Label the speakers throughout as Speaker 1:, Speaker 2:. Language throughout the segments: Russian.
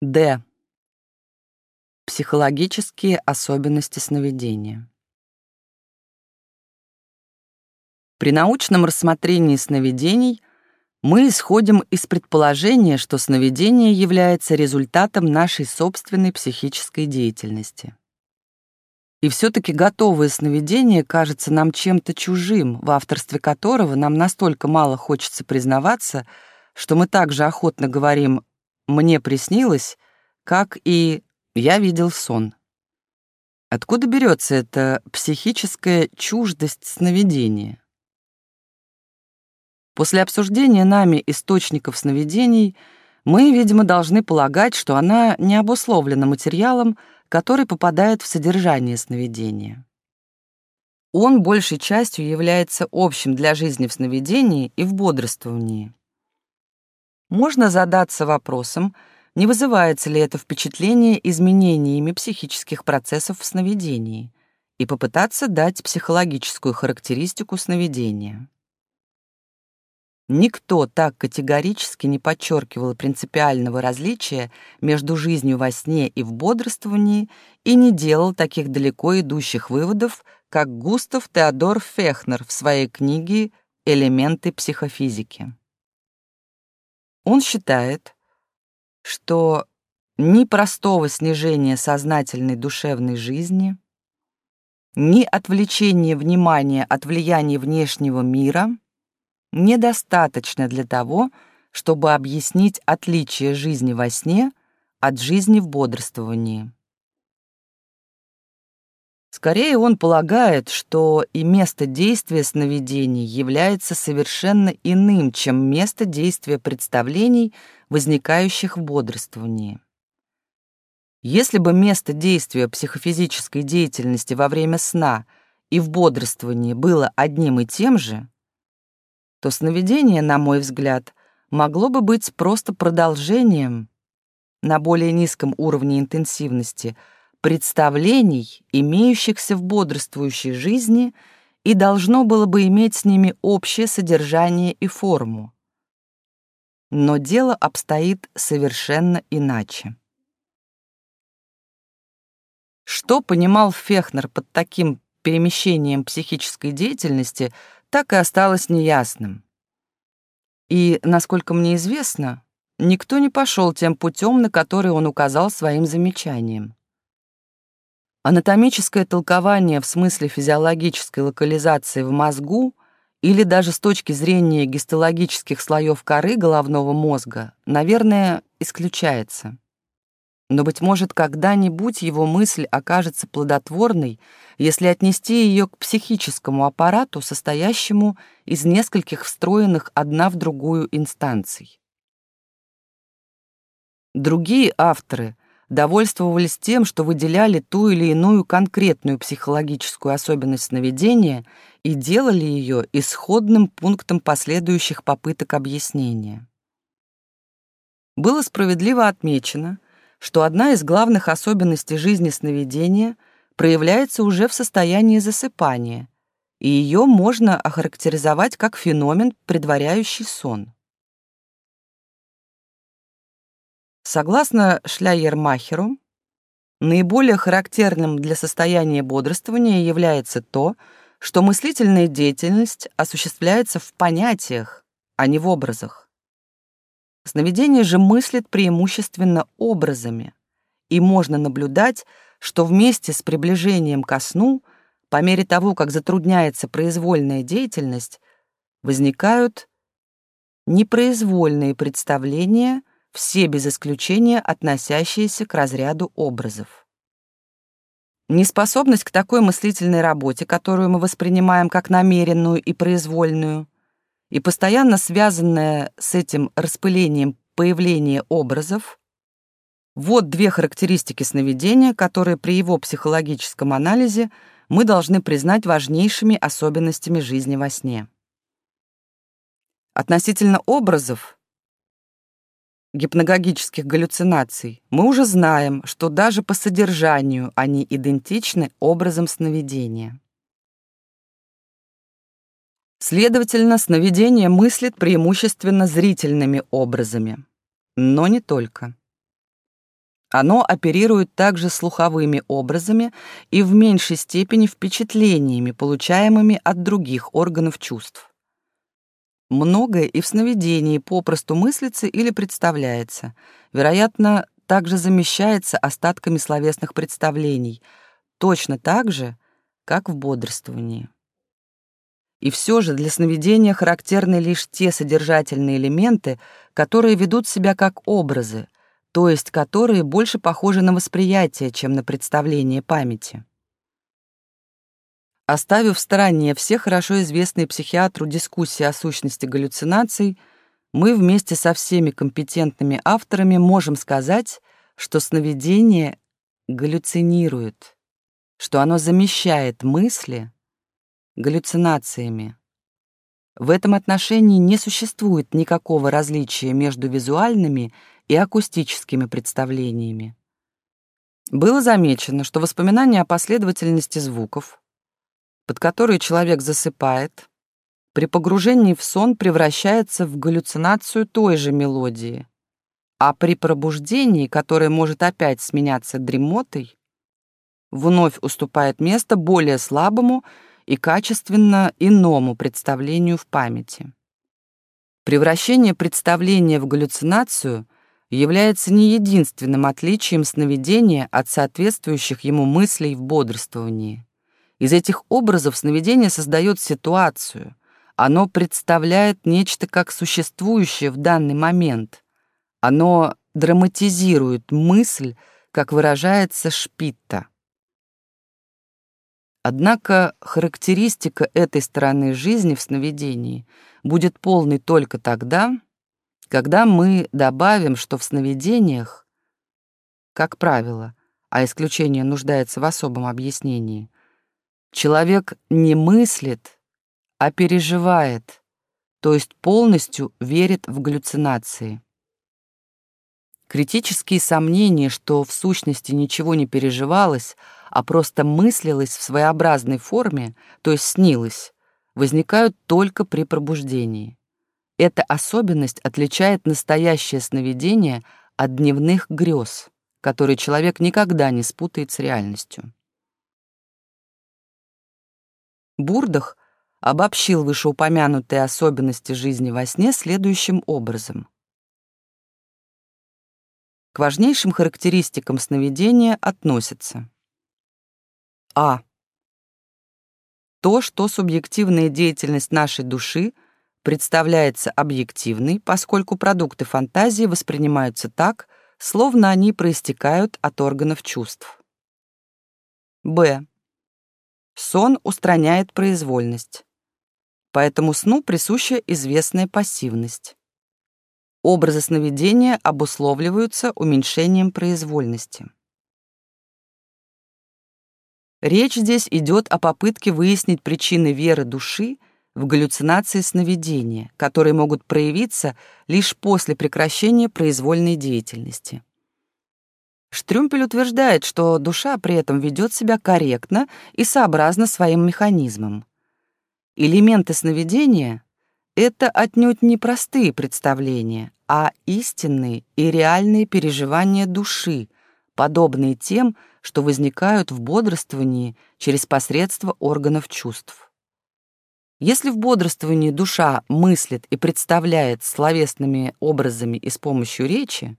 Speaker 1: Д. Психологические особенности сновидения. При научном рассмотрении сновидений мы исходим из предположения, что сновидение является результатом нашей собственной психической деятельности. И все-таки готовое сновидение кажется нам чем-то чужим, в авторстве которого нам настолько мало хочется признаваться, что мы также охотно говорим «мне приснилось», как и «я видел сон». Откуда берется эта психическая чуждость сновидения? После обсуждения нами источников сновидений мы, видимо, должны полагать, что она не обусловлена материалом, который попадает в содержание сновидения. Он большей частью является общим для жизни в сновидении и в бодрствовании. Можно задаться вопросом, не вызывается ли это впечатление изменениями психических процессов в сновидении, и попытаться дать психологическую характеристику сновидения. Никто так категорически не подчеркивал принципиального различия между жизнью во сне и в бодрствовании и не делал таких далеко идущих выводов, как Густав Теодор Фехнер в своей книге «Элементы психофизики». Он считает, что ни простого снижения сознательной душевной жизни, ни отвлечения внимания от влияния внешнего мира — недостаточно для того, чтобы объяснить отличие жизни во сне от жизни в бодрствовании. Скорее он полагает, что и место действия сновидений является совершенно иным, чем место действия представлений, возникающих в бодрствовании. Если бы место действия психофизической деятельности во время сна и в бодрствовании было одним и тем же, то сновидение, на мой взгляд, могло бы быть просто продолжением на более низком уровне интенсивности представлений, имеющихся в бодрствующей жизни, и должно было бы иметь с ними общее содержание и форму. Но дело обстоит совершенно иначе. Что понимал Фехнер под таким перемещением психической деятельности – так и осталось неясным. И, насколько мне известно, никто не пошел тем путем, на который он указал своим замечанием. Анатомическое толкование в смысле физиологической локализации в мозгу или даже с точки зрения гистологических слоев коры головного мозга, наверное, исключается. Но, быть может, когда-нибудь его мысль окажется плодотворной, если отнести ее к психическому аппарату, состоящему из нескольких встроенных одна в другую инстанций. Другие авторы довольствовались тем, что выделяли ту или иную конкретную психологическую особенность сновидения и делали ее исходным пунктом последующих попыток объяснения. Было справедливо отмечено, что одна из главных особенностей жизни сновидения проявляется уже в состоянии засыпания, и ее можно охарактеризовать как феномен, предваряющий сон. Согласно Шляйермахеру, наиболее характерным для состояния бодрствования является то, что мыслительная деятельность осуществляется в понятиях, а не в образах. Сновидение же мыслит преимущественно образами, и можно наблюдать, что вместе с приближением ко сну, по мере того, как затрудняется произвольная деятельность, возникают непроизвольные представления, все без исключения относящиеся к разряду образов. Неспособность к такой мыслительной работе, которую мы воспринимаем как намеренную и произвольную, и постоянно связанное с этим распылением появление образов, вот две характеристики сновидения, которые при его психологическом анализе мы должны признать важнейшими особенностями жизни во сне. Относительно образов, гипногогических галлюцинаций, мы уже знаем, что даже по содержанию они идентичны образам сновидения. Следовательно, сновидение мыслит преимущественно зрительными образами, но не только. Оно оперирует также слуховыми образами и в меньшей степени впечатлениями, получаемыми от других органов чувств. Многое и в сновидении попросту мыслится или представляется, вероятно, также замещается остатками словесных представлений, точно так же, как в бодрствовании. И все же для сновидения характерны лишь те содержательные элементы, которые ведут себя как образы, то есть которые больше похожи на восприятие, чем на представление памяти. Оставив в стороне все хорошо известные психиатру дискуссии о сущности галлюцинаций, мы вместе со всеми компетентными авторами можем сказать, что сновидение галлюцинирует, что оно замещает мысли галлюцинациями. В этом отношении не существует никакого различия между визуальными и акустическими представлениями. Было замечено, что воспоминания о последовательности звуков, под которые человек засыпает, при погружении в сон превращается в галлюцинацию той же мелодии, а при пробуждении, которое может опять сменяться дремотой, вновь уступает место более слабому и качественно иному представлению в памяти. Превращение представления в галлюцинацию — является не единственным отличием сновидения от соответствующих ему мыслей в бодрствовании. Из этих образов сновидение создает ситуацию. Оно представляет нечто как существующее в данный момент. Оно драматизирует мысль, как выражается Шпитта. Однако характеристика этой стороны жизни в сновидении будет полной только тогда, когда мы добавим, что в сновидениях, как правило, а исключение нуждается в особом объяснении, человек не мыслит, а переживает, то есть полностью верит в галлюцинации. Критические сомнения, что в сущности ничего не переживалось, а просто мыслилось в своеобразной форме, то есть снилось, возникают только при пробуждении. Эта особенность отличает настоящее сновидение от дневных грез, которые человек никогда не спутает с реальностью. Бурдах обобщил вышеупомянутые особенности жизни во сне следующим образом. К важнейшим характеристикам сновидения относятся А. То, что субъективная деятельность нашей души — представляется объективной, поскольку продукты фантазии воспринимаются так, словно они проистекают от органов чувств. Б. Сон устраняет произвольность. Поэтому сну присуща известная пассивность. Образы сновидения обусловливаются уменьшением произвольности. Речь здесь идет о попытке выяснить причины веры души в галлюцинации сновидения, которые могут проявиться лишь после прекращения произвольной деятельности. Штрюмпель утверждает, что душа при этом ведет себя корректно и сообразно своим механизмам. Элементы сновидения — это отнюдь не простые представления, а истинные и реальные переживания души, подобные тем, что возникают в бодрствовании через посредство органов чувств. Если в бодрствовании душа мыслит и представляет словесными образами и с помощью речи,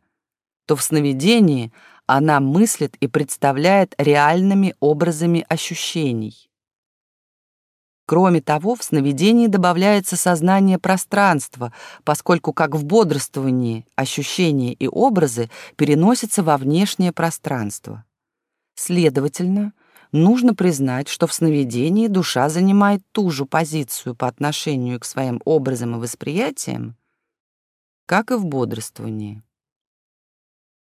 Speaker 1: то в сновидении она мыслит и представляет реальными образами ощущений. Кроме того, в сновидении добавляется сознание пространства, поскольку, как в бодрствовании, ощущения и образы переносятся во внешнее пространство. Следовательно, нужно признать, что в сновидении душа занимает ту же позицию по отношению к своим образам и восприятиям, как и в бодрствовании.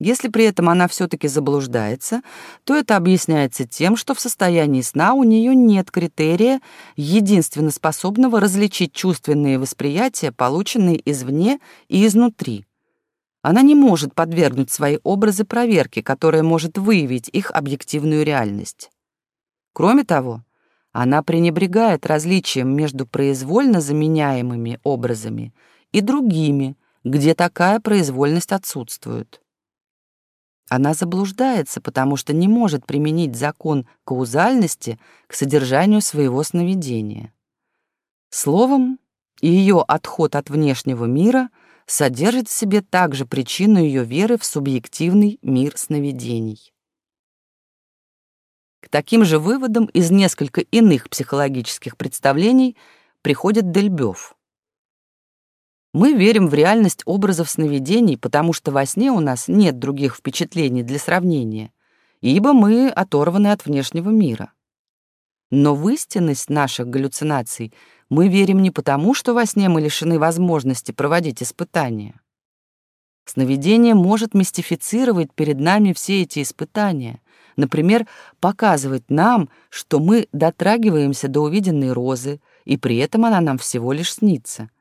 Speaker 1: Если при этом она все-таки заблуждается, то это объясняется тем, что в состоянии сна у нее нет критерия, единственно способного различить чувственные восприятия, полученные извне и изнутри. Она не может подвергнуть свои образы проверке, которая может выявить их объективную реальность. Кроме того, она пренебрегает различием между произвольно заменяемыми образами и другими, где такая произвольность отсутствует. Она заблуждается, потому что не может применить закон каузальности к содержанию своего сновидения. Словом, ее отход от внешнего мира содержит в себе также причину ее веры в субъективный мир сновидений. К таким же выводам из несколько иных психологических представлений приходит Дельбёв. Мы верим в реальность образов сновидений, потому что во сне у нас нет других впечатлений для сравнения, ибо мы оторваны от внешнего мира. Но в истинность наших галлюцинаций мы верим не потому, что во сне мы лишены возможности проводить испытания. Сновидение может мистифицировать перед нами все эти испытания, например, показывать нам, что мы дотрагиваемся до увиденной розы, и при этом она нам всего лишь снится —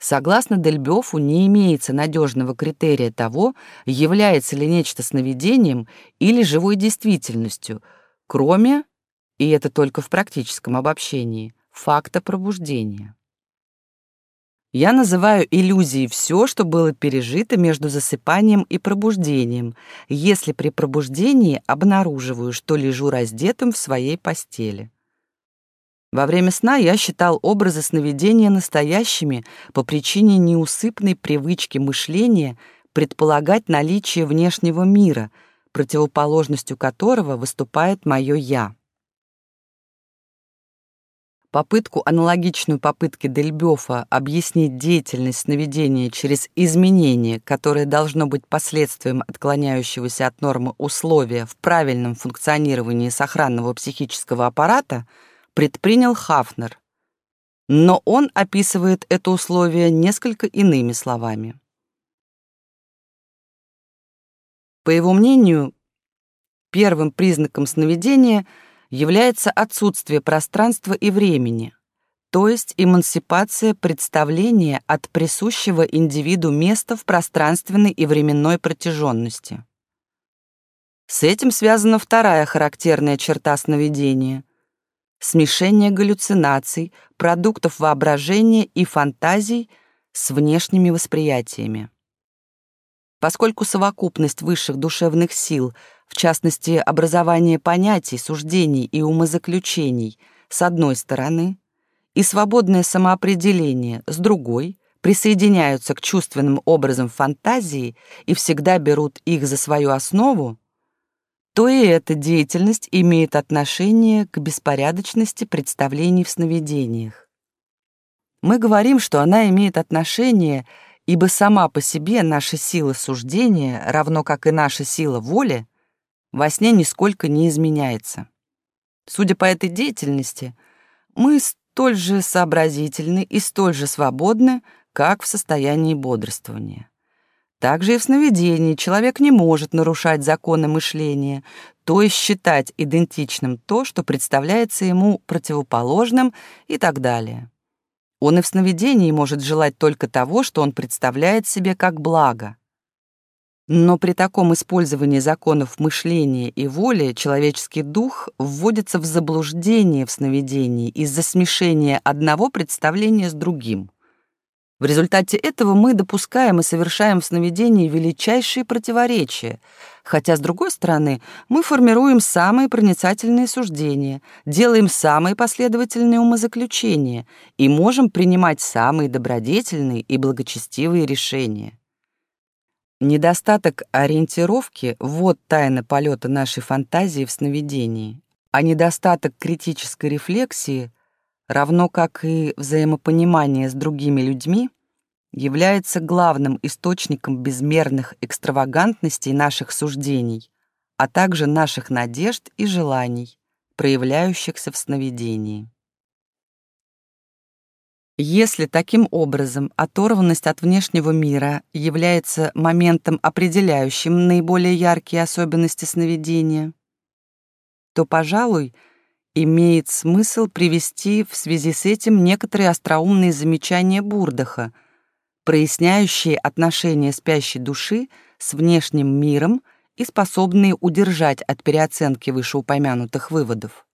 Speaker 1: Согласно Дельбёфу, не имеется надежного критерия того, является ли нечто сновидением или живой действительностью, кроме, и это только в практическом обобщении, факта пробуждения. Я называю иллюзией все, что было пережито между засыпанием и пробуждением, если при пробуждении обнаруживаю, что лежу раздетым в своей постели. Во время сна я считал образы сновидения настоящими по причине неусыпной привычки мышления предполагать наличие внешнего мира, противоположностью которого выступает мое «я». Попытку, аналогичную попытке Дельбёфа объяснить деятельность сновидения через изменение, которое должно быть последствием отклоняющегося от нормы условия в правильном функционировании сохранного психического аппарата — предпринял Хафнер, но он описывает это условие несколько иными словами. По его мнению, первым признаком сновидения является отсутствие пространства и времени, то есть эмансипация представления от присущего индивиду места в пространственной и временной протяженности. С этим связана вторая характерная черта сновидения смешение галлюцинаций, продуктов воображения и фантазий с внешними восприятиями. Поскольку совокупность высших душевных сил, в частности, образование понятий, суждений и умозаключений, с одной стороны, и свободное самоопределение, с другой, присоединяются к чувственным образам фантазии и всегда берут их за свою основу, то и эта деятельность имеет отношение к беспорядочности представлений в сновидениях. Мы говорим, что она имеет отношение, ибо сама по себе наша сила суждения, равно как и наша сила воли, во сне нисколько не изменяется. Судя по этой деятельности, мы столь же сообразительны и столь же свободны, как в состоянии бодрствования. Также и в сновидении человек не может нарушать законы мышления, то есть считать идентичным то, что представляется ему противоположным и так далее. Он и в сновидении может желать только того, что он представляет себе как благо. Но при таком использовании законов мышления и воли человеческий дух вводится в заблуждение в сновидении из-за смешения одного представления с другим. В результате этого мы допускаем и совершаем в сновидении величайшие противоречия, хотя, с другой стороны, мы формируем самые проницательные суждения, делаем самые последовательные умозаключения и можем принимать самые добродетельные и благочестивые решения. Недостаток ориентировки — вот тайна полета нашей фантазии в сновидении, а недостаток критической рефлексии — равно как и взаимопонимание с другими людьми, является главным источником безмерных экстравагантностей наших суждений, а также наших надежд и желаний, проявляющихся в сновидении. Если таким образом оторванность от внешнего мира является моментом, определяющим наиболее яркие особенности сновидения, то, пожалуй, имеет смысл привести в связи с этим некоторые остроумные замечания Бурдаха, проясняющие отношения спящей души с внешним миром и способные удержать от переоценки вышеупомянутых выводов.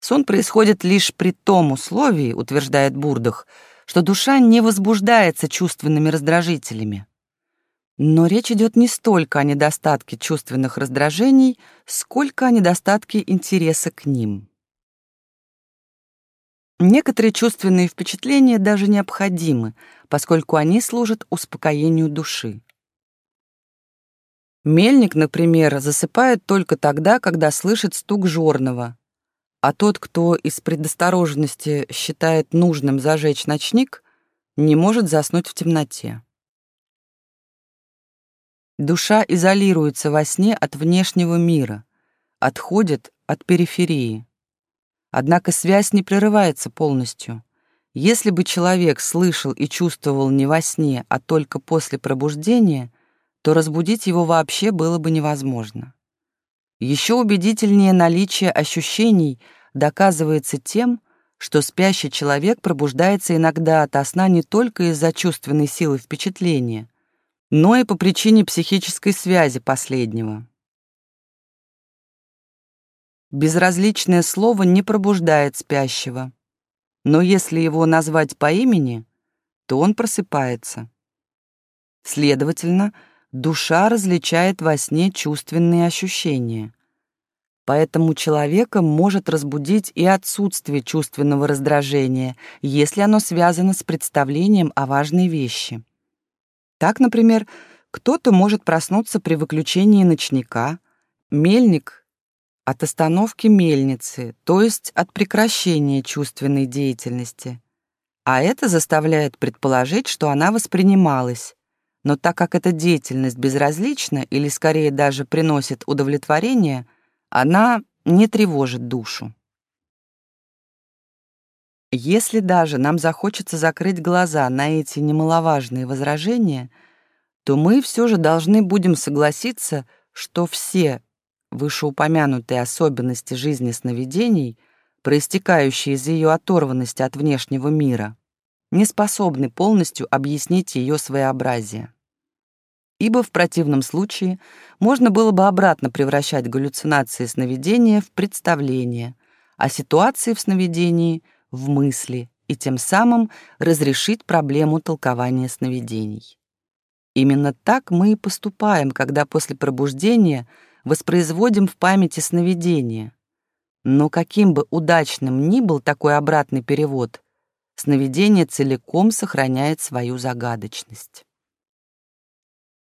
Speaker 1: Сон происходит лишь при том условии, утверждает Бурдах, что душа не возбуждается чувственными раздражителями. Но речь идет не столько о недостатке чувственных раздражений, сколько о недостатке интереса к ним. Некоторые чувственные впечатления даже необходимы, поскольку они служат успокоению души. Мельник, например, засыпает только тогда, когда слышит стук жорного, а тот, кто из предосторожности считает нужным зажечь ночник, не может заснуть в темноте. Душа изолируется во сне от внешнего мира, отходит от периферии. Однако связь не прерывается полностью. Если бы человек слышал и чувствовал не во сне, а только после пробуждения, то разбудить его вообще было бы невозможно. Еще убедительнее наличие ощущений доказывается тем, что спящий человек пробуждается иногда от сна не только из-за чувственной силы впечатления, но и по причине психической связи последнего. Безразличное слово не пробуждает спящего. Но если его назвать по имени, то он просыпается. Следовательно, душа различает во сне чувственные ощущения. Поэтому человека может разбудить и отсутствие чувственного раздражения, если оно связано с представлением о важной вещи. Так, например, кто-то может проснуться при выключении ночника, мельник от остановки мельницы, то есть от прекращения чувственной деятельности. А это заставляет предположить, что она воспринималась. Но так как эта деятельность безразлична или скорее даже приносит удовлетворение, она не тревожит душу. Если даже нам захочется закрыть глаза на эти немаловажные возражения, то мы все же должны будем согласиться, что все Вышеупомянутые особенности жизни сновидений, проистекающие из ее оторванности от внешнего мира, не способны полностью объяснить ее своеобразие. Ибо в противном случае можно было бы обратно превращать галлюцинации сновидения в представления, а ситуации в сновидении — в мысли, и тем самым разрешить проблему толкования сновидений. Именно так мы и поступаем, когда после пробуждения — воспроизводим в памяти сновидения. Но каким бы удачным ни был такой обратный перевод, сновидение целиком сохраняет свою загадочность.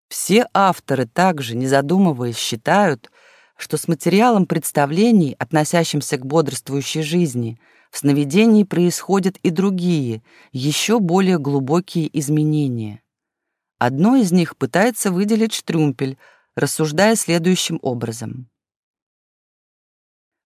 Speaker 1: Все авторы также, не задумываясь, считают, что с материалом представлений, относящимся к бодрствующей жизни, в сновидении происходят и другие, еще более глубокие изменения. Одно из них пытается выделить Штрюмпель, рассуждая следующим образом.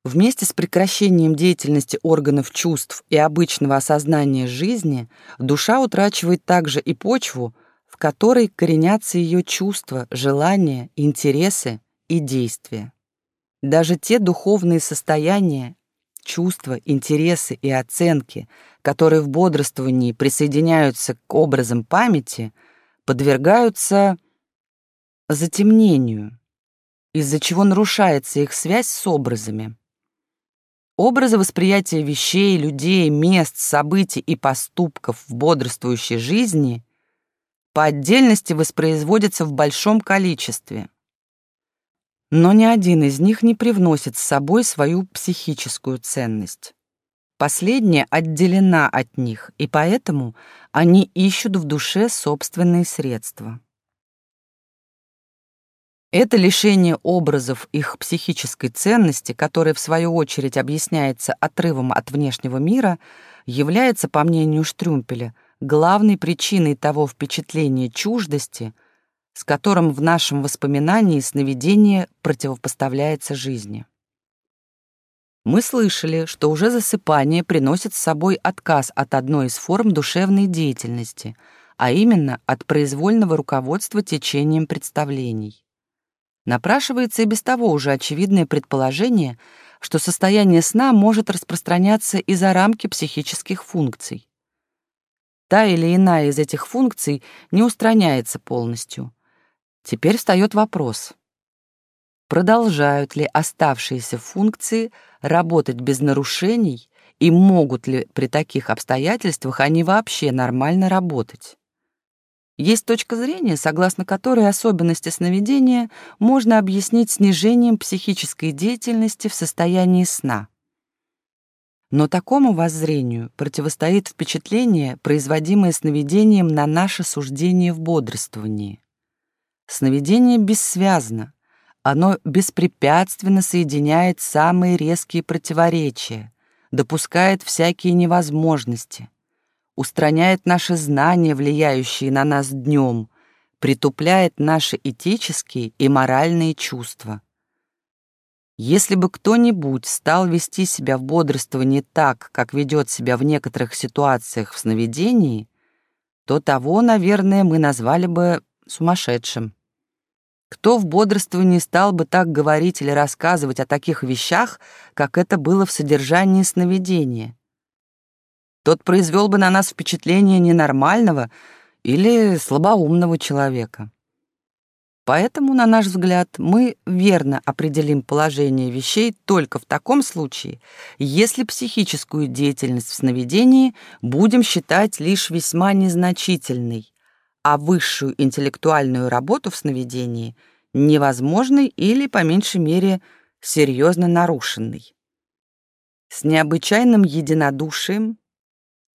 Speaker 1: Вместе с прекращением деятельности органов чувств и обычного осознания жизни душа утрачивает также и почву, в которой коренятся ее чувства, желания, интересы и действия. Даже те духовные состояния, чувства, интересы и оценки, которые в бодрствовании присоединяются к образам памяти, подвергаются затемнению, из-за чего нарушается их связь с образами. Образы восприятия вещей, людей, мест, событий и поступков в бодрствующей жизни по отдельности воспроизводятся в большом количестве. Но ни один из них не привносит с собой свою психическую ценность. Последняя отделена от них, и поэтому они ищут в душе собственные средства. Это лишение образов их психической ценности, которое в свою очередь объясняется отрывом от внешнего мира, является, по мнению Штрюмпеля, главной причиной того впечатления чуждости, с которым в нашем воспоминании сновидение противопоставляется жизни. Мы слышали, что уже засыпание приносит с собой отказ от одной из форм душевной деятельности, а именно от произвольного руководства течением представлений. Напрашивается и без того уже очевидное предположение, что состояние сна может распространяться и за рамки психических функций. Та или иная из этих функций не устраняется полностью. Теперь встает вопрос. Продолжают ли оставшиеся функции работать без нарушений и могут ли при таких обстоятельствах они вообще нормально работать? Есть точка зрения, согласно которой особенности сновидения можно объяснить снижением психической деятельности в состоянии сна. Но такому воззрению противостоит впечатление, производимое сновидением на наше суждение в бодрствовании. Сновидение бессвязно, оно беспрепятственно соединяет самые резкие противоречия, допускает всякие невозможности, устраняет наши знания, влияющие на нас днем, притупляет наши этические и моральные чувства. Если бы кто-нибудь стал вести себя в бодрствовании так, как ведет себя в некоторых ситуациях в сновидении, то того, наверное, мы назвали бы сумасшедшим. Кто в бодрствовании стал бы так говорить или рассказывать о таких вещах, как это было в содержании сновидения? Тот произвел бы на нас впечатление ненормального или слабоумного человека. Поэтому, на наш взгляд, мы верно определим положение вещей только в таком случае, если психическую деятельность в сновидении будем считать лишь весьма незначительной, а высшую интеллектуальную работу в сновидении невозможной или, по меньшей мере, серьезно нарушенной. С необычайным единодушием,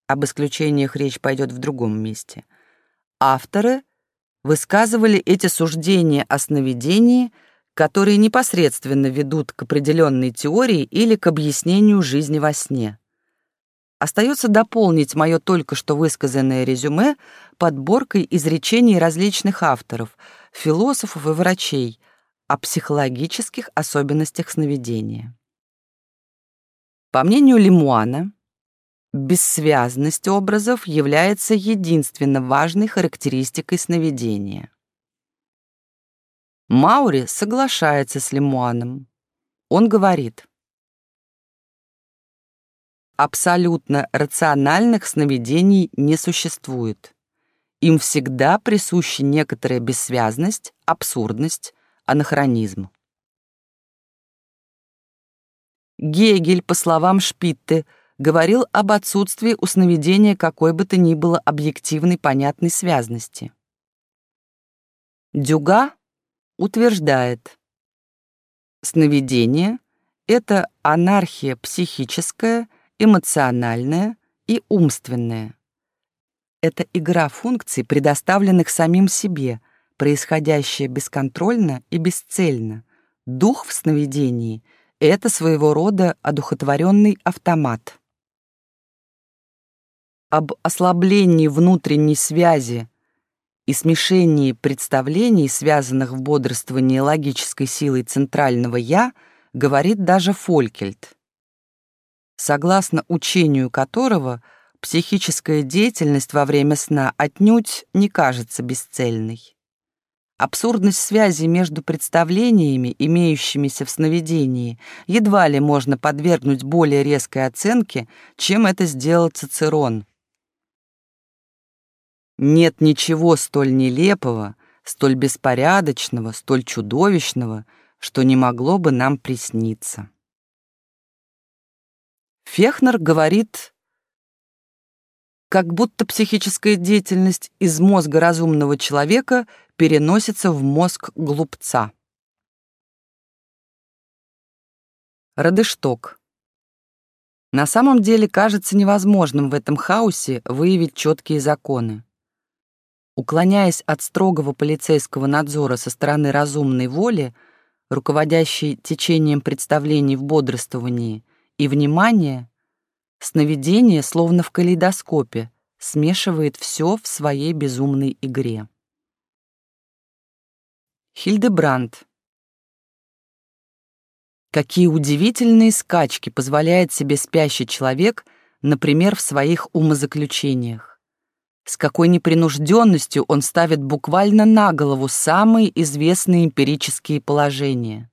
Speaker 1: об исключениях речь пойдет в другом месте, авторы высказывали эти суждения о сновидении, которые непосредственно ведут к определенной теории или к объяснению жизни во сне. Остается дополнить мое только что высказанное резюме подборкой изречений различных авторов, философов и врачей о психологических особенностях сновидения. По мнению Лемуана, бессвязность образов является единственно важной характеристикой сновидения. Маури соглашается с Лемуаном. Он говорит, Абсолютно рациональных сновидений не существует. Им всегда присуща некоторая бессвязность, абсурдность, анахронизм. Гегель, по словам Шпитте, говорил об отсутствии у сновидения какой бы то ни было объективной понятной связности. Дюга утверждает, сновидение — это анархия психическая эмоциональное и умственное. Это игра функций, предоставленных самим себе, происходящая бесконтрольно и бесцельно. Дух в сновидении — это своего рода одухотворенный автомат. Об ослаблении внутренней связи и смешении представлений, связанных в бодрствовании логической силой центрального «я», говорит даже Фолькельт согласно учению которого психическая деятельность во время сна отнюдь не кажется бесцельной. Абсурдность связи между представлениями, имеющимися в сновидении, едва ли можно подвергнуть более резкой оценке, чем это сделал Цицерон. Нет ничего столь нелепого, столь беспорядочного, столь чудовищного, что не могло бы нам присниться. Фехнер говорит, как будто психическая деятельность из мозга разумного человека переносится в мозг глупца. Радышток. На самом деле кажется невозможным в этом хаосе выявить четкие законы. Уклоняясь от строгого полицейского надзора со стороны разумной воли, руководящей течением представлений в бодрствовании, и внимание, сновидение, словно в калейдоскопе, смешивает все в своей безумной игре. Хильдебранд. Какие удивительные скачки позволяет себе спящий человек, например, в своих умозаключениях. С какой непринужденностью он ставит буквально на голову самые известные эмпирические положения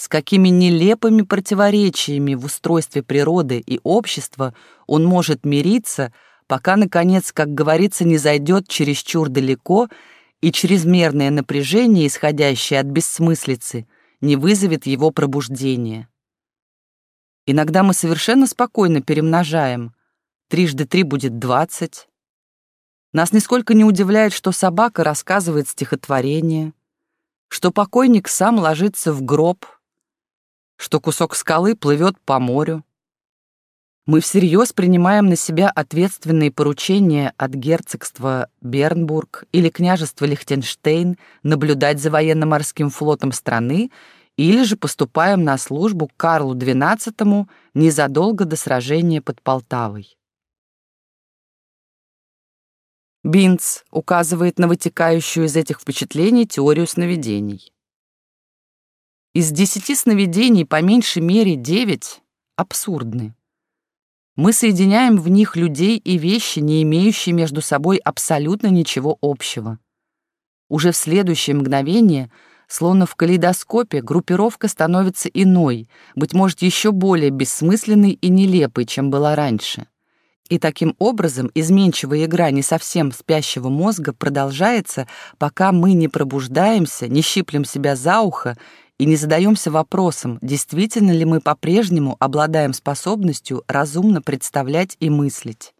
Speaker 1: с какими нелепыми противоречиями в устройстве природы и общества он может мириться, пока, наконец, как говорится, не зайдет чересчур далеко и чрезмерное напряжение, исходящее от бессмыслицы, не вызовет его пробуждения. Иногда мы совершенно спокойно перемножаем. Трижды три будет двадцать. Нас нисколько не удивляет, что собака рассказывает стихотворение, что покойник сам ложится в гроб, что кусок скалы плывет по морю. Мы всерьез принимаем на себя ответственные поручения от герцогства Бернбург или княжества Лихтенштейн наблюдать за военно-морским флотом страны или же поступаем на службу к Карлу XII незадолго до сражения под Полтавой. Бинц указывает на вытекающую из этих впечатлений теорию сновидений. Из десяти сновидений по меньшей мере девять абсурдны. Мы соединяем в них людей и вещи, не имеющие между собой абсолютно ничего общего. Уже в следующее мгновение, словно в калейдоскопе, группировка становится иной, быть может, еще более бессмысленной и нелепой, чем была раньше. И таким образом изменчивая игра не совсем спящего мозга продолжается, пока мы не пробуждаемся, не щиплем себя за ухо и не задаемся вопросом, действительно ли мы по-прежнему обладаем способностью разумно представлять и мыслить.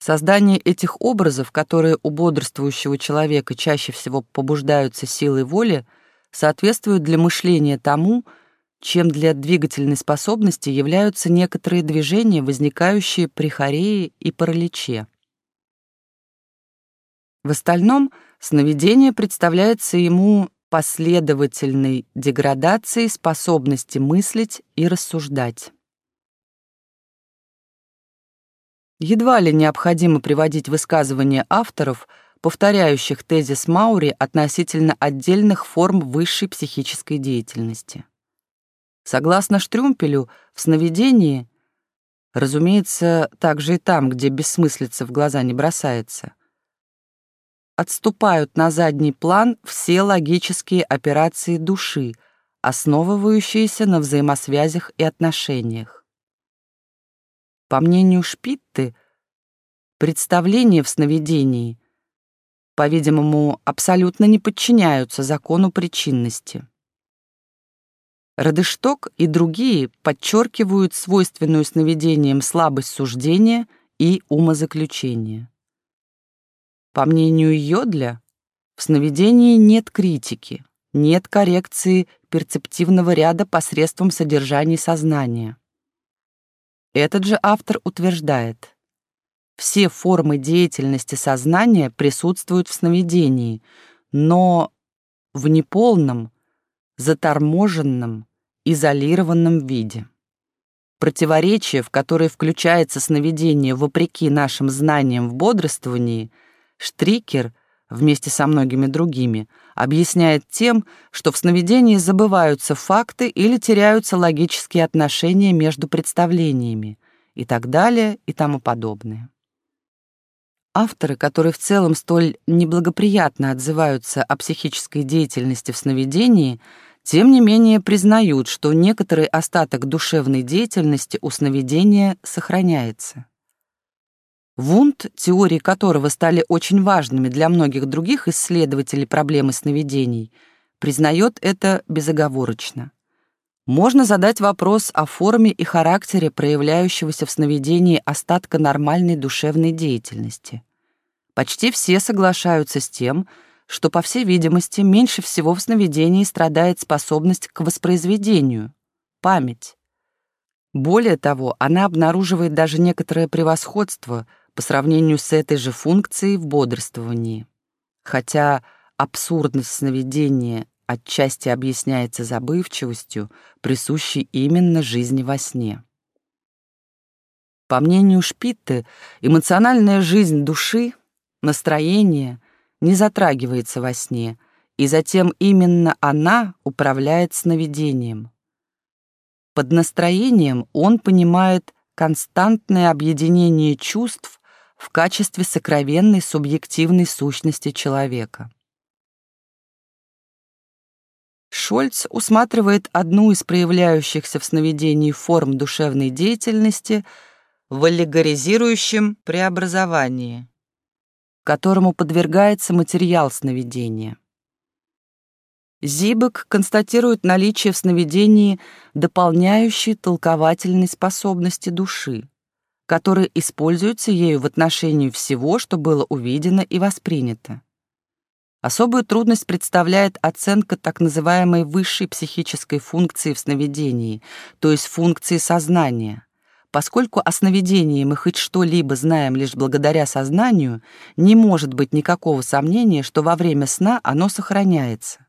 Speaker 1: Создание этих образов, которые у бодрствующего человека чаще всего побуждаются силой воли, соответствует для мышления тому, чем для двигательной способности являются некоторые движения, возникающие при хорее и параличе. В остальном сновидение представляется ему последовательной деградацией способности мыслить и рассуждать. Едва ли необходимо приводить высказывания авторов, повторяющих тезис Маури относительно отдельных форм высшей психической деятельности. Согласно Штрюмпелю, в сновидении, разумеется, также и там, где бессмыслица в глаза не бросается, отступают на задний план все логические операции души, основывающиеся на взаимосвязях и отношениях. По мнению Шпитты, представления в сновидении, по-видимому, абсолютно не подчиняются закону причинности. Радышток и другие подчеркивают свойственную сновидениям слабость суждения и умозаключения. По мнению Йодля, в сновидении нет критики, нет коррекции перцептивного ряда посредством содержания сознания. Этот же автор утверждает, все формы деятельности сознания присутствуют в сновидении, но в неполном, заторможенном, изолированном виде. Противоречие, в которое включается сновидение вопреки нашим знаниям в бодрствовании, Штрикер, вместе со многими другими, объясняет тем, что в сновидении забываются факты или теряются логические отношения между представлениями и так далее и тому подобное. Авторы, которые в целом столь неблагоприятно отзываются о психической деятельности в сновидении, тем не менее признают, что некоторый остаток душевной деятельности у сновидения сохраняется. Вунд, теории которого стали очень важными для многих других исследователей проблемы сновидений, признает это безоговорочно. Можно задать вопрос о форме и характере проявляющегося в сновидении остатка нормальной душевной деятельности. Почти все соглашаются с тем, что, по всей видимости, меньше всего в сновидении страдает способность к воспроизведению — память. Более того, она обнаруживает даже некоторое превосходство по сравнению с этой же функцией в бодрствовании. Хотя абсурдность сновидения отчасти объясняется забывчивостью, присущей именно жизни во сне. По мнению Шпитте, эмоциональная жизнь души, настроение не затрагивается во сне, и затем именно она управляет сновидением. Под настроением он понимает константное объединение чувств в качестве сокровенной субъективной сущности человека. Шольц усматривает одну из проявляющихся в сновидении форм душевной деятельности в аллегоризирующем преобразовании, которому подвергается материал сновидения. Зибек констатирует наличие в сновидении дополняющей толковательной способности души, который используется ею в отношении всего, что было увидено и воспринято. Особую трудность представляет оценка так называемой высшей психической функции в сновидении, то есть функции сознания. Поскольку о сновидении мы хоть что-либо знаем лишь благодаря сознанию, не может быть никакого сомнения, что во время сна оно сохраняется.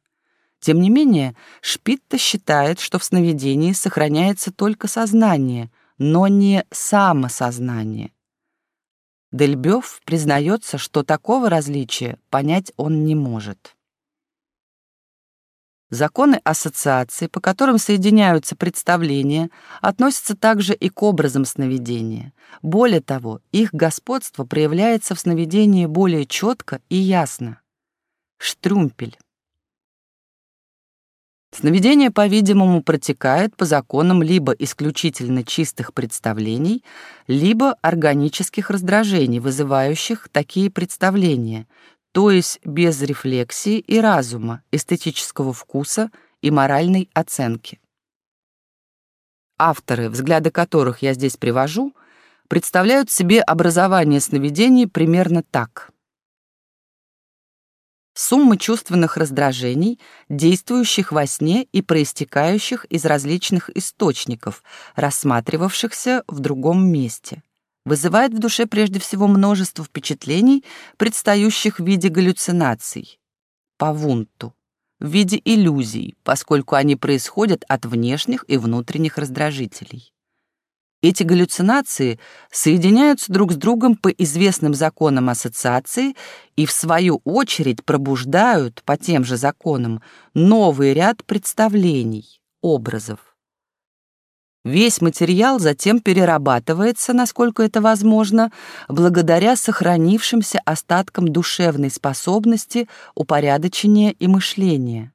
Speaker 1: Тем не менее, Шпитта считает, что в сновидении сохраняется только сознание, но не самосознание. Дельбёв признается, что такого различия понять он не может. Законы ассоциации, по которым соединяются представления, относятся также и к образам сновидения. Более того, их господство проявляется в сновидении более четко и ясно. Штрумпель. Сновидение, по-видимому, протекает по законам либо исключительно чистых представлений, либо органических раздражений, вызывающих такие представления, то есть без рефлексии и разума, эстетического вкуса и моральной оценки. Авторы, взгляды которых я здесь привожу, представляют себе образование сновидений примерно так суммы чувственных раздражений, действующих во сне и проистекающих из различных источников, рассматривавшихся в другом месте. Вызывает в душе прежде всего множество впечатлений, предстающих в виде галлюцинаций, по вунту, в виде иллюзий, поскольку они происходят от внешних и внутренних раздражителей. Эти галлюцинации соединяются друг с другом по известным законам ассоциации и, в свою очередь, пробуждают по тем же законам новый ряд представлений, образов. Весь материал затем перерабатывается, насколько это возможно, благодаря сохранившимся остаткам душевной способности упорядочения и мышления.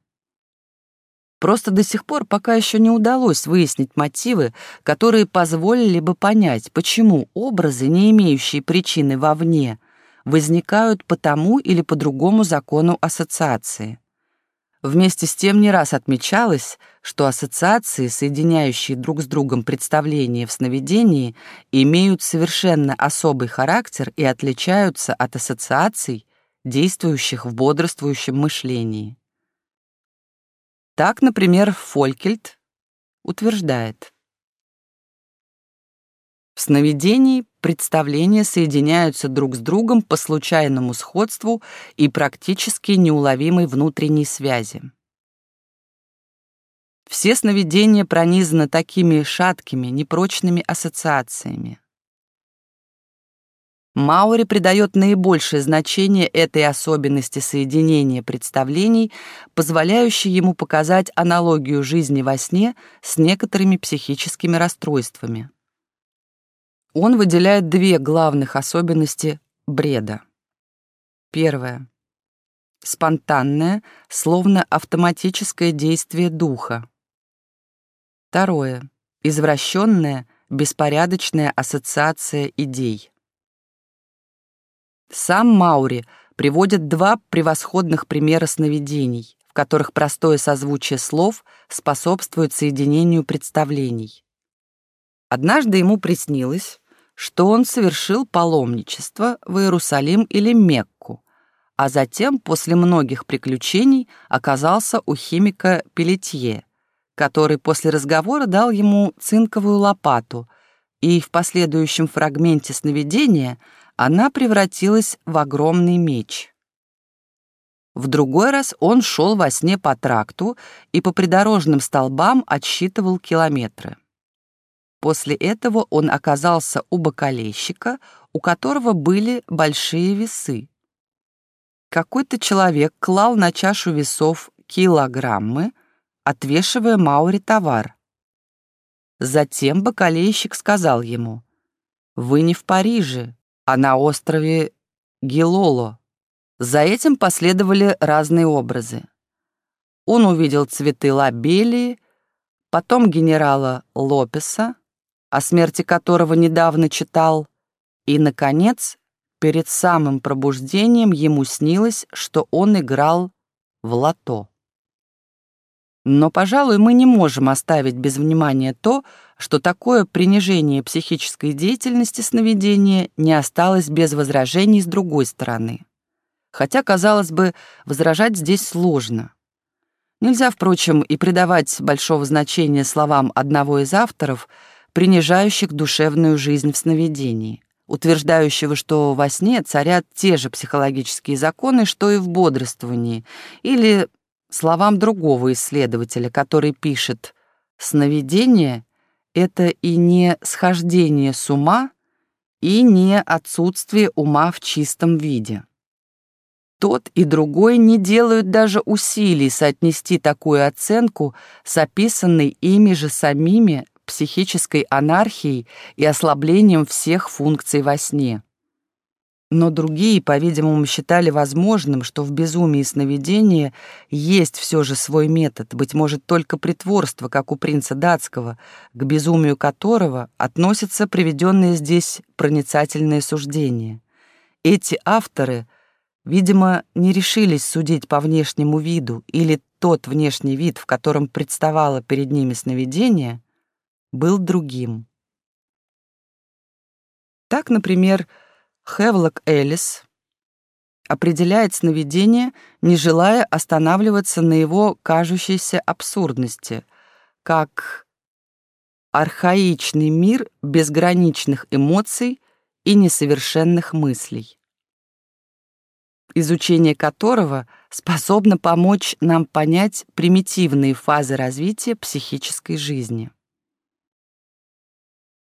Speaker 1: Просто до сих пор пока еще не удалось выяснить мотивы, которые позволили бы понять, почему образы, не имеющие причины вовне, возникают по тому или по другому закону ассоциации. Вместе с тем не раз отмечалось, что ассоциации, соединяющие друг с другом представления в сновидении, имеют совершенно особый характер и отличаются от ассоциаций, действующих в бодрствующем мышлении. Так, например, Фолькельт утверждает. В сновидении представления соединяются друг с другом по случайному сходству и практически неуловимой внутренней связи. Все сновидения пронизаны такими шаткими, непрочными ассоциациями. Маури придает наибольшее значение этой особенности соединения представлений, позволяющей ему показать аналогию жизни во сне с некоторыми психическими расстройствами. Он выделяет две главных особенности бреда. Первое. Спонтанное, словно автоматическое действие духа. Второе. Извращенная, беспорядочная ассоциация идей. Сам Маури приводит два превосходных примера сновидений, в которых простое созвучие слов способствует соединению представлений. Однажды ему приснилось, что он совершил паломничество в Иерусалим или Мекку, а затем, после многих приключений, оказался у химика Пелетье, который после разговора дал ему цинковую лопату, и в последующем фрагменте сновидения – она превратилась в огромный меч. В другой раз он шел во сне по тракту и по придорожным столбам отсчитывал километры. После этого он оказался у бокалейщика, у которого были большие весы. Какой-то человек клал на чашу весов килограммы, отвешивая Маури товар. Затем бокалейщик сказал ему, «Вы не в Париже, а на острове Гилоло. За этим последовали разные образы. Он увидел цветы лабелии, потом генерала Лопеса, о смерти которого недавно читал, и, наконец, перед самым пробуждением ему снилось, что он играл в лото. Но, пожалуй, мы не можем оставить без внимания то, что такое принижение психической деятельности сновидения не осталось без возражений с другой стороны. Хотя, казалось бы, возражать здесь сложно. Нельзя, впрочем, и придавать большого значения словам одного из авторов, принижающих душевную жизнь в сновидении, утверждающего, что во сне царят те же психологические законы, что и в бодрствовании, или словам другого исследователя, который пишет «Сновидение — это и не схождение с ума, и не отсутствие ума в чистом виде». Тот и другой не делают даже усилий соотнести такую оценку с описанной ими же самими психической анархией и ослаблением всех функций во сне. Но другие, по-видимому, считали возможным, что в безумии сновидения есть все же свой метод, быть может, только притворство, как у принца датского, к безумию которого относятся приведенные здесь проницательные суждения. Эти авторы — Видимо, не решились судить по внешнему виду, или тот внешний вид, в котором представало перед ними сновидение, был другим. Так, например, Хевлок Эллис определяет сновидение, не желая останавливаться на его кажущейся абсурдности, как архаичный мир безграничных эмоций и несовершенных мыслей изучение которого способно помочь нам понять примитивные фазы развития психической жизни.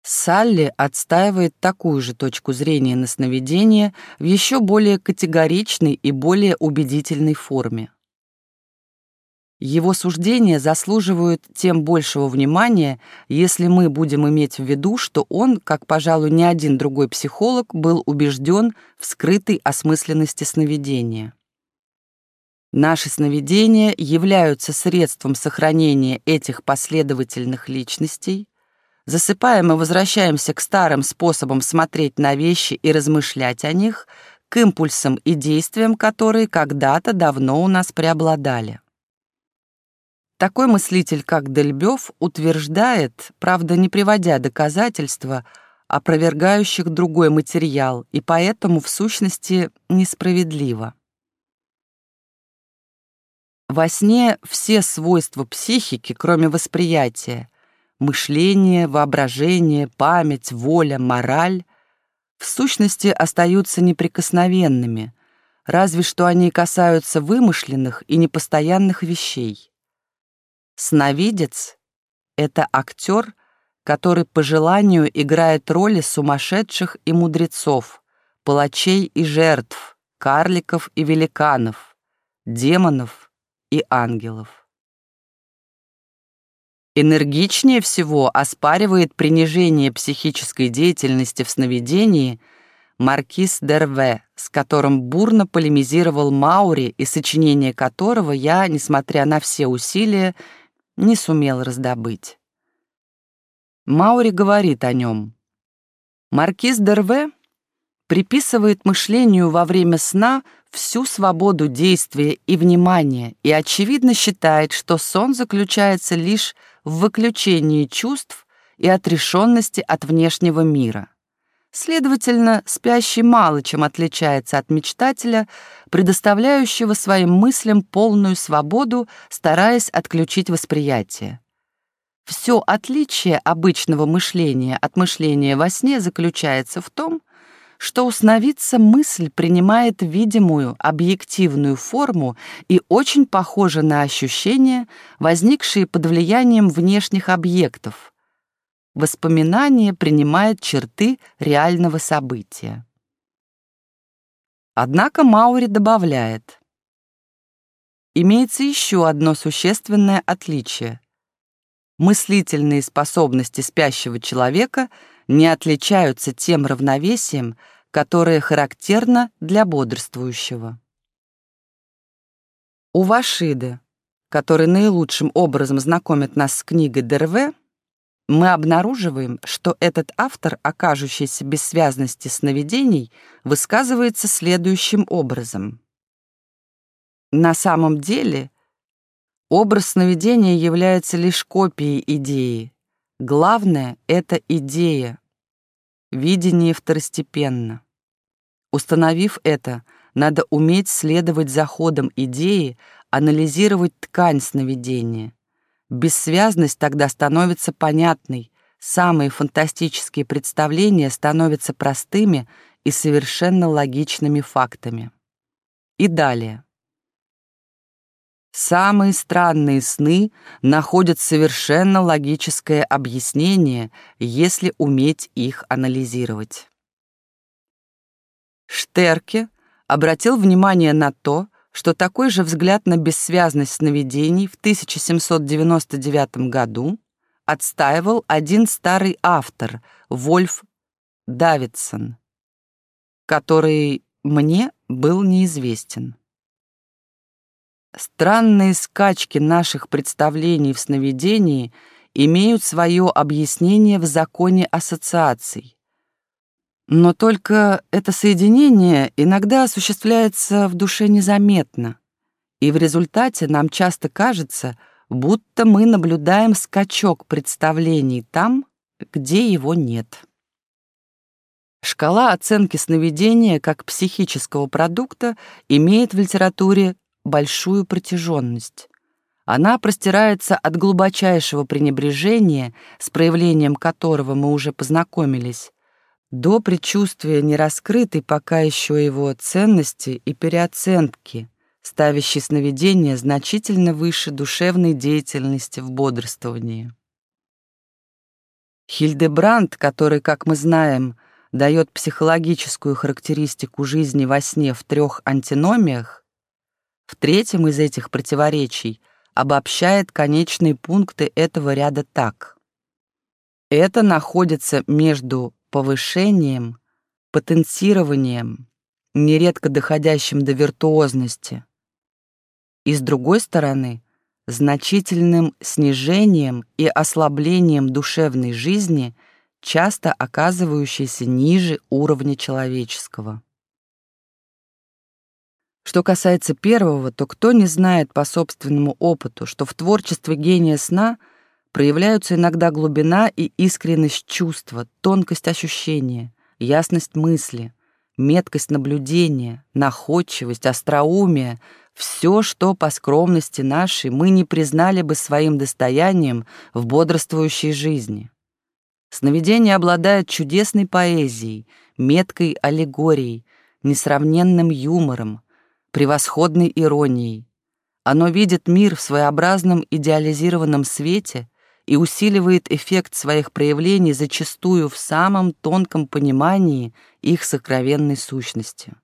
Speaker 1: Салли отстаивает такую же точку зрения на сновидение в еще более категоричной и более убедительной форме. Его суждения заслуживают тем большего внимания, если мы будем иметь в виду, что он, как, пожалуй, ни один другой психолог, был убежден в скрытой осмысленности сновидения. Наши сновидения являются средством сохранения этих последовательных личностей. Засыпая, мы возвращаемся к старым способам смотреть на вещи и размышлять о них, к импульсам и действиям, которые когда-то давно у нас преобладали. Такой мыслитель, как Дельбёв, утверждает, правда, не приводя доказательства, опровергающих другой материал, и поэтому, в сущности, несправедливо. Во сне все свойства психики, кроме восприятия, мышление, воображение, память, воля, мораль, в сущности остаются неприкосновенными, разве что они касаются вымышленных и непостоянных вещей. Сновидец — это актер, который по желанию играет роли сумасшедших и мудрецов, палачей и жертв, карликов и великанов, демонов и ангелов. Энергичнее всего оспаривает принижение психической деятельности в сновидении маркиз Дерве, с которым бурно полемизировал Маури и сочинение которого я, несмотря на все усилия, не сумел раздобыть. Маури говорит о нем. Маркиз Дерве приписывает мышлению во время сна всю свободу действия и внимания и, очевидно, считает, что сон заключается лишь выключении чувств и отрешенности от внешнего мира. Следовательно, спящий мало чем отличается от мечтателя, предоставляющего своим мыслям полную свободу, стараясь отключить восприятие. Все отличие обычного мышления от мышления во сне заключается в том, что у сновидца мысль принимает видимую, объективную форму и очень похожа на ощущения, возникшие под влиянием внешних объектов, воспоминание принимает черты реального события. Однако Маури добавляет, имеется еще одно существенное отличие. Мыслительные способности спящего человека не отличаются тем равновесием, которое характерно для бодрствующего. У Вашиды, который наилучшим образом знакомит нас с книгой Дерве, мы обнаруживаем, что этот автор, окажущийся без связности сновидений, высказывается следующим образом. На самом деле, образ сновидения является лишь копией идеи, Главное — это идея. Видение второстепенно. Установив это, надо уметь следовать за ходом идеи, анализировать ткань сновидения. Бессвязность тогда становится понятной, самые фантастические представления становятся простыми и совершенно логичными фактами. И далее. Самые странные сны находят совершенно логическое объяснение, если уметь их анализировать. Штерке обратил внимание на то, что такой же взгляд на бессвязность сновидений в 1799 году отстаивал один старый автор, Вольф Давидсон, который мне был неизвестен. Странные скачки наших представлений в сновидении имеют свое объяснение в законе ассоциаций. Но только это соединение иногда осуществляется в душе незаметно, и в результате нам часто кажется, будто мы наблюдаем скачок представлений там, где его нет. Шкала оценки сновидения как психического продукта имеет в литературе большую протяженность. Она простирается от глубочайшего пренебрежения, с проявлением которого мы уже познакомились, до предчувствия нераскрытой пока еще его ценности и переоценки, ставящей сновидение значительно выше душевной деятельности в бодрствовании. Хильдебранд, который, как мы знаем, дает психологическую характеристику жизни во сне в трех антиномиях, в третьем из этих противоречий обобщает конечные пункты этого ряда так. Это находится между повышением, потенцированием, нередко доходящим до виртуозности, и, с другой стороны, значительным снижением и ослаблением душевной жизни, часто оказывающейся ниже уровня человеческого. Что касается первого, то кто не знает по собственному опыту, что в творчестве гения сна проявляются иногда глубина и искренность чувства, тонкость ощущения, ясность мысли, меткость наблюдения, находчивость, остроумие — все, что по скромности нашей мы не признали бы своим достоянием в бодрствующей жизни. Сновидение обладает чудесной поэзией, меткой аллегорией, несравненным юмором, превосходной иронией. Оно видит мир в своеобразном идеализированном свете и усиливает эффект своих проявлений зачастую в самом тонком понимании их сокровенной сущности.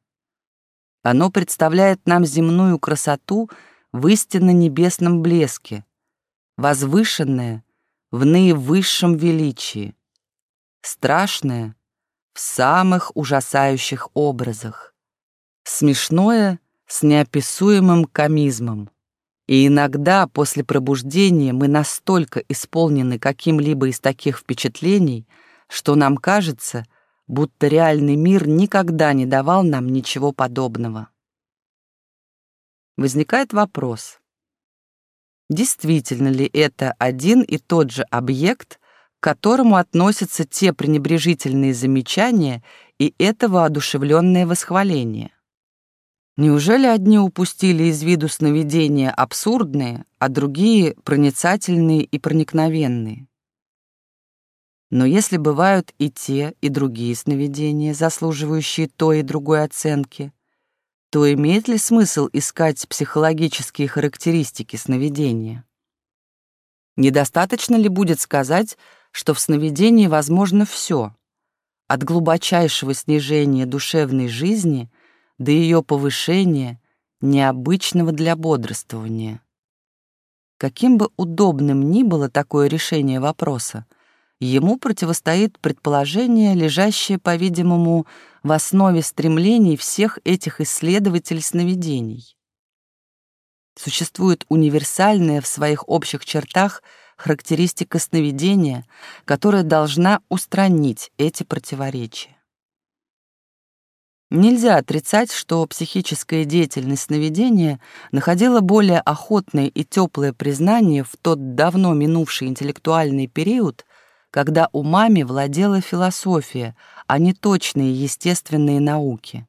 Speaker 1: Оно представляет нам земную красоту в истинно небесном блеске, возвышенное в наивысшем величии, страшное в самых ужасающих образах, смешное с неописуемым комизмом. И иногда после пробуждения мы настолько исполнены каким-либо из таких впечатлений, что нам кажется, будто реальный мир никогда не давал нам ничего подобного. Возникает вопрос, действительно ли это один и тот же объект, к которому относятся те пренебрежительные замечания и это воодушевленное восхваление? Неужели одни упустили из виду сновидения абсурдные, а другие — проницательные и проникновенные? Но если бывают и те, и другие сновидения, заслуживающие той и другой оценки, то имеет ли смысл искать психологические характеристики сновидения? Недостаточно ли будет сказать, что в сновидении возможно все, от глубочайшего снижения душевной жизни — до ее повышения, необычного для бодрствования. Каким бы удобным ни было такое решение вопроса, ему противостоит предположение, лежащее, по-видимому, в основе стремлений всех этих исследователей сновидений. Существует универсальная в своих общих чертах характеристика сновидения, которая должна устранить эти противоречия. Нельзя отрицать, что психическая деятельность сновидения находила более охотное и теплое признание в тот давно минувший интеллектуальный период, когда умами владела философия, а не точные естественные науки.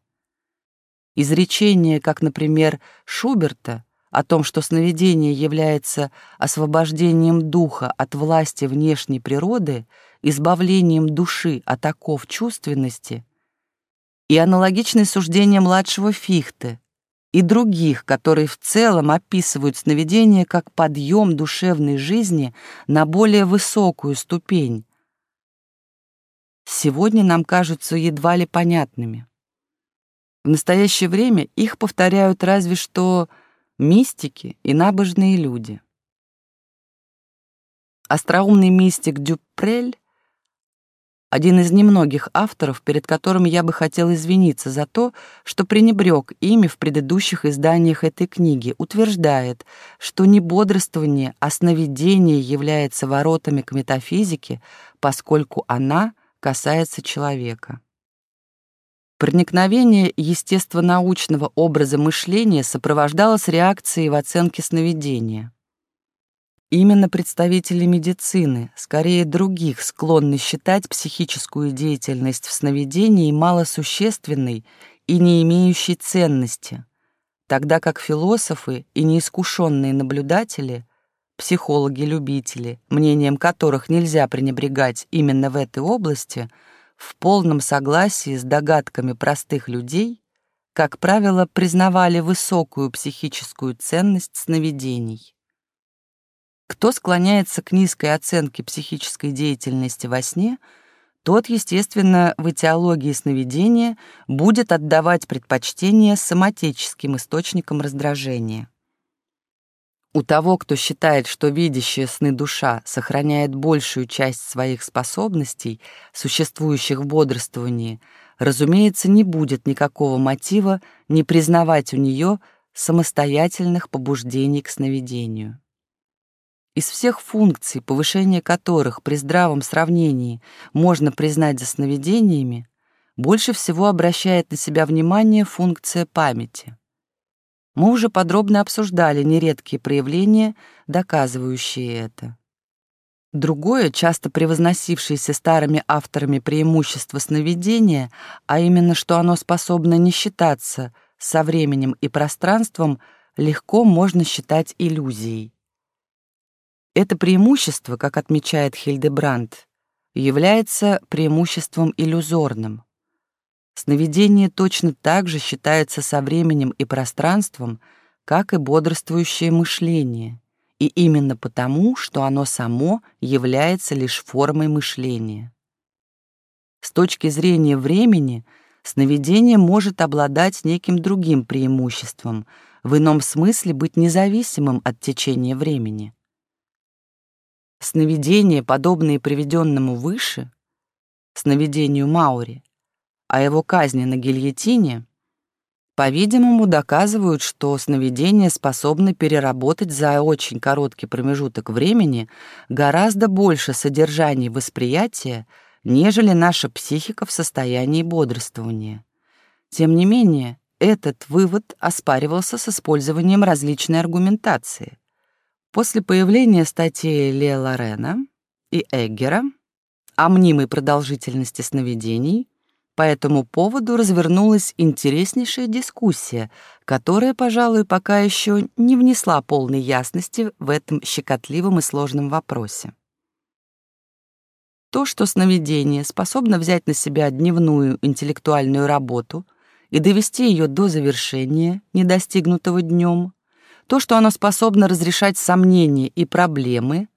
Speaker 1: Изречение, как, например, Шуберта о том, что сновидение является освобождением духа от власти внешней природы, избавлением души от оков чувственности, и аналогичное суждение младшего Фихте и других, которые в целом описывают сновидение как подъем душевной жизни на более высокую ступень, сегодня нам кажутся едва ли понятными. В настоящее время их повторяют разве что мистики и набожные люди. Остроумный мистик Дюпрель — один из немногих авторов, перед которыми я бы хотел извиниться за то, что пренебрег ими в предыдущих изданиях этой книги, утверждает, что не бодрствование, а сновидение является воротами к метафизике, поскольку она касается человека. Проникновение естествонаучного образа мышления сопровождалось реакцией в оценке сновидения. Именно представители медицины, скорее других, склонны считать психическую деятельность в сновидении малосущественной и не имеющей ценности, тогда как философы и неискушенные наблюдатели, психологи-любители, мнением которых нельзя пренебрегать именно в этой области – в полном согласии с догадками простых людей, как правило, признавали высокую психическую ценность сновидений. Кто склоняется к низкой оценке психической деятельности во сне, тот, естественно, в этиологии сновидения будет отдавать предпочтение соматическим источникам раздражения. У того, кто считает, что видящая сны душа сохраняет большую часть своих способностей, существующих в бодрствовании, разумеется, не будет никакого мотива не признавать у нее самостоятельных побуждений к сновидению. Из всех функций, повышение которых при здравом сравнении можно признать за сновидениями, больше всего обращает на себя внимание функция памяти. Мы уже подробно обсуждали нередкие проявления, доказывающие это. Другое, часто превозносившееся старыми авторами преимущество сновидения, а именно, что оно способно не считаться со временем и пространством, легко можно считать иллюзией. Это преимущество, как отмечает Хильдебранд, является преимуществом иллюзорным. Сновидение точно так же считается со временем и пространством, как и бодрствующее мышление, и именно потому, что оно само является лишь формой мышления. С точки зрения времени, сновидение может обладать неким другим преимуществом, в ином смысле быть независимым от течения времени. Сновидения, подобные приведенному выше, сновидению Маури, о его казни на гильотине, по-видимому, доказывают, что сновидения способны переработать за очень короткий промежуток времени гораздо больше содержаний восприятия, нежели наша психика в состоянии бодрствования. Тем не менее, этот вывод оспаривался с использованием различной аргументации. После появления статей Ле Лорена и Эггера о мнимой продолжительности сновидений по этому поводу развернулась интереснейшая дискуссия, которая, пожалуй, пока еще не внесла полной ясности в этом щекотливом и сложном вопросе. То, что сновидение способно взять на себя дневную интеллектуальную работу и довести ее до завершения, недостигнутого днем, то, что оно способно разрешать сомнения и проблемы,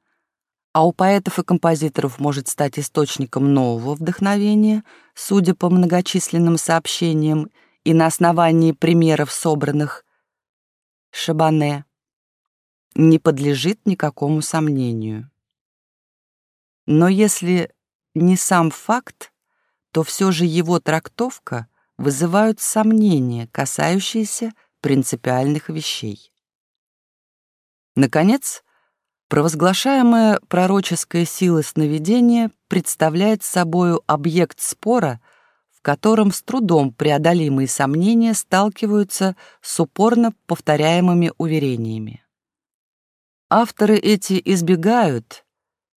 Speaker 1: а у поэтов и композиторов может стать источником нового вдохновения, судя по многочисленным сообщениям и на основании примеров, собранных Шабане, не подлежит никакому сомнению. Но если не сам факт, то все же его трактовка вызывают сомнения, касающиеся принципиальных вещей. Наконец, Провозглашаемая пророческая сила сновидения представляет собою объект спора, в котором с трудом преодолимые сомнения сталкиваются с упорно повторяемыми уверениями. Авторы эти избегают,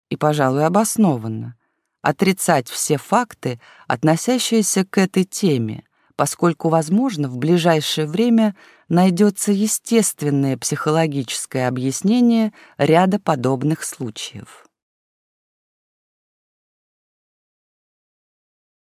Speaker 1: и, пожалуй, обоснованно, отрицать все факты, относящиеся к этой теме, поскольку, возможно, в ближайшее время найдется естественное психологическое объяснение ряда подобных случаев.